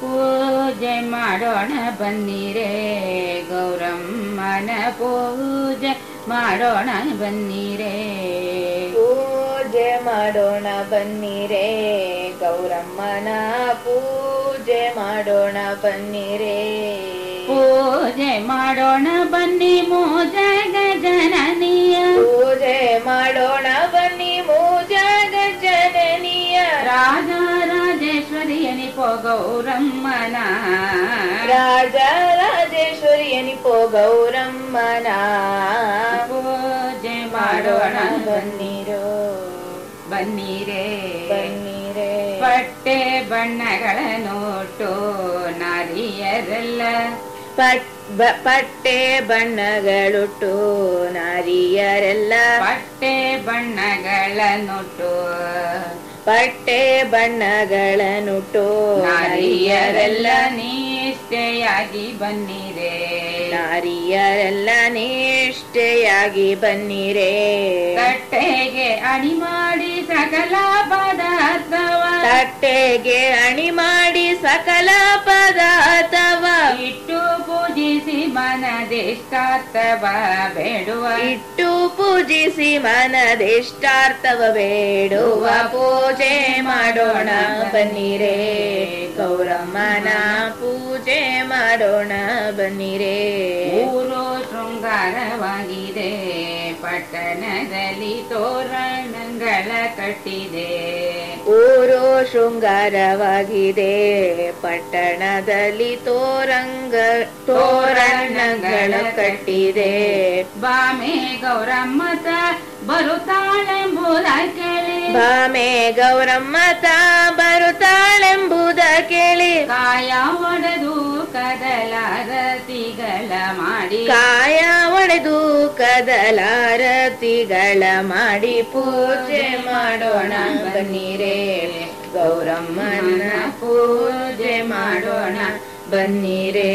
ಪೂಜೆ ಮಾಡೋಣ ಬನ್ನಿರೇ ಗೌರಮ್ಮನ ಪೂಜೆ ಮಾಡೋಣ ಬನ್ನಿರೇ ಪೂಜೆ ಮಾಡೋಣ ಬನ್ನಿರೇ ಗೌರಮ್ಮನ ಪೂಜೆ ಮಾಡೋಣ ಬನ್ನಿರೇ ಪೂಜೆ ಮಾಡೋಣ ಬನ್ನಿ ಮೋಜ ಗಜನನಿಯ ಪೂಜೆ ಮಾಡೋಣ ಬನ್ನಿ ಮೂಜಾಗ ಗೌರಮ್ಮನ ರಾಜ ರಾಜೇಶ್ವರಿ ಎನಿಪೋ ಗೌರಮ್ಮನ ಪೂಜೆ ಮಾಡೋಣ ಬನ್ನಿರೋ. ಬನ್ನಿರೇ. ಬನ್ನಿರೇ. ಪಟ್ಟೆ ಬಣ್ಣಗಳ ನೋಟು ನಾರಿಯರೆಲ್ಲ. ಪಟ್ಟೆ ಬಣ್ಣಗಳುಟ್ಟು ನಾರಿಯರೆಲ್ಲ. ಪಟ್ಟೆ ಬಣ್ಣಗಳ ನೋಟು ಪಟ್ಟೆ ಬಣ್ಣಗಳನ್ನುಟ್ಟು ನಾರಿಯರೆಲ್ಲ ನಿಷ್ಠೆಯಾಗಿ ಬನ್ನಿರೆ. ನಾರಿಯರೆಲ್ಲ ನಿಷ್ಠೆಯಾಗಿ ಬನ್ನಿರೆ. ತಟ್ಟೆಗೆ ಅಣಿ ಮಾಡಿ ಸಕಲ ಪದಾರ್ಥವ ತಟ್ಟೆಗೆ ಅಣಿ ಮಾಡಿ ಸಕಲ ಮನದಿಷ್ಟಾರ್ಥವ ಬೇಡುವ. ಇಟ್ಟು ಪೂಜಿಸಿ ಮನದಿಷ್ಟಾರ್ಥವ ಬೇಡುವ. ಪೂಜೆ ಮಾಡೋಣ ಬನ್ನಿರೆ. ಗೌರಮ್ಮನ ಪೂಜೆ ಮಾಡೋಣ ಬನ್ನಿರೆ. ಊರು ಶೃಂಗಾರವಾಗಿದೆ. ಪಟ್ಟಣದಲ್ಲಿ ತೋರಣಗಳ ಕಟ್ಟಿದೆ. ಶೃಂಗಾರವಾಗಿದೆ. ಪಟ್ಟಣದಲ್ಲಿ ತೋರಂಗ ತೋರಣಗಳು ಕಟ್ಟಿದೆ. ಬಾಮೆ ಗೌರಮ್ಮತ ಬರುತ್ತಾಳೆಂಬುದ ಕೇಳಿ ಬಾಮೆ ಗೌರಮ್ಮ ತಾ ಬರುತ್ತಾಳೆಂಬುದ ಕೇಳಿ ಕಾಯ ಒಡೆದು ಕದಲಾರತಿಗಳ ಮಾಡಿ. ಕಾಯ ಒಡೆದು ಕದಲಾರತಿಗಳ ಮಾಡಿ. ಪೂಜೆ ಮಾಡೋಣ ಬನ್ನಿರೇ. ಗೌರಮ್ಮನ ಪೂಜೆ ಮಾಡೋಣ ಬನ್ನಿರೇ.